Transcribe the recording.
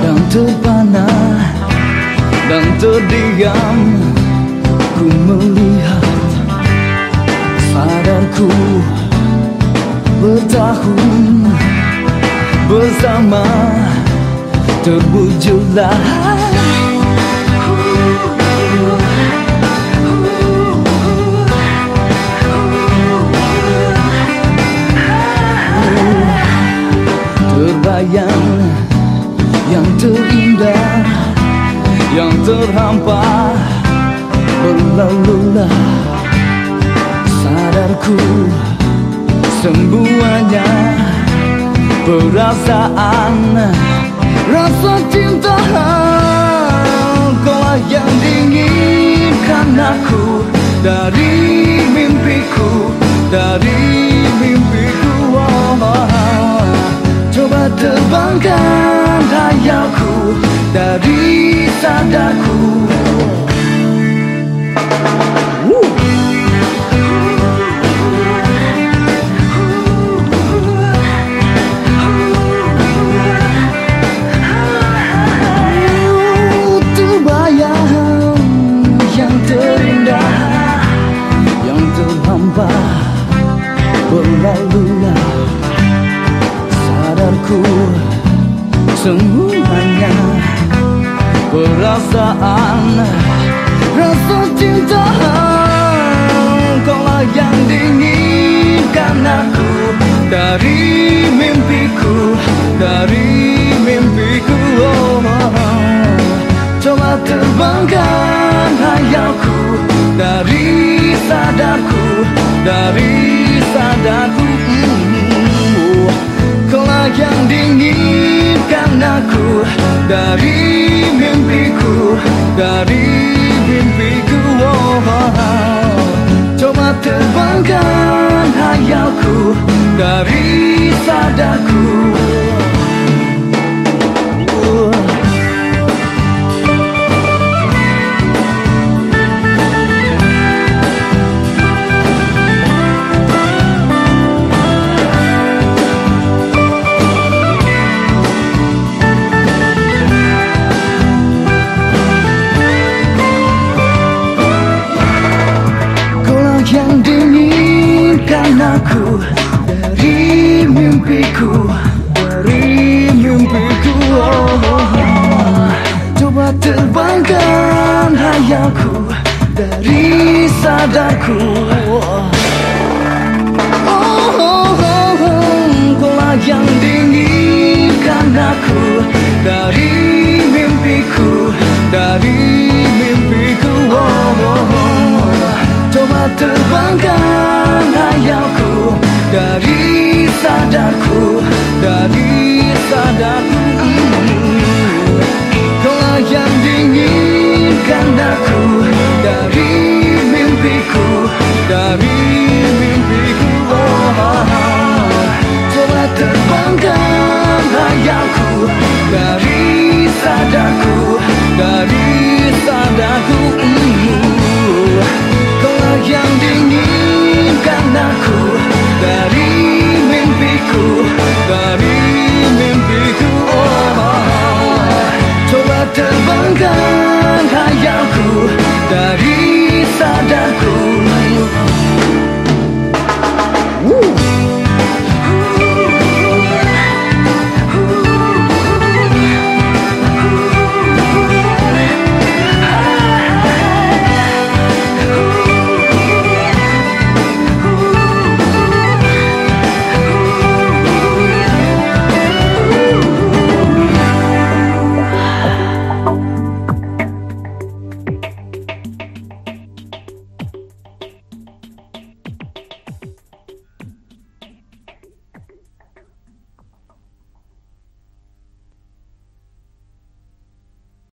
dan terpana dan terdiam. Ku melihat sadarku bertahun bersama terwujudlah yang terhampar berlalulah sadarku semuanya perasaan rasa cinta kau yang diinginkan aku dari mimpiku dari mimpiku oh, oh, oh. coba terbangkan hayalku dari terhampa Berlalulah Sadarku Semuanya Perasaan. Rasa cinta Kaulah yang diinginkan aku. Dari mimpiku Dari mimpiku oh, oh, oh. Coba terbangkan hayalku. Dari sadarku Dari sadarku mm, Kaulah yang diinginkan Dari sadarku diinginkan aku Dari mimpiku Dari mimpiku oh. Coba terbangkan hayalku Dari sadarku oh. Yang diinginkan aku Dari mimpiku Dari mimpiku oh, oh, oh. Coba terbangkan Dari sadarku mm. Kaulah yang diinginkan aku Dari mimpiku Dari mimpiku oh, oh. Coba terbangkan hayalku Dari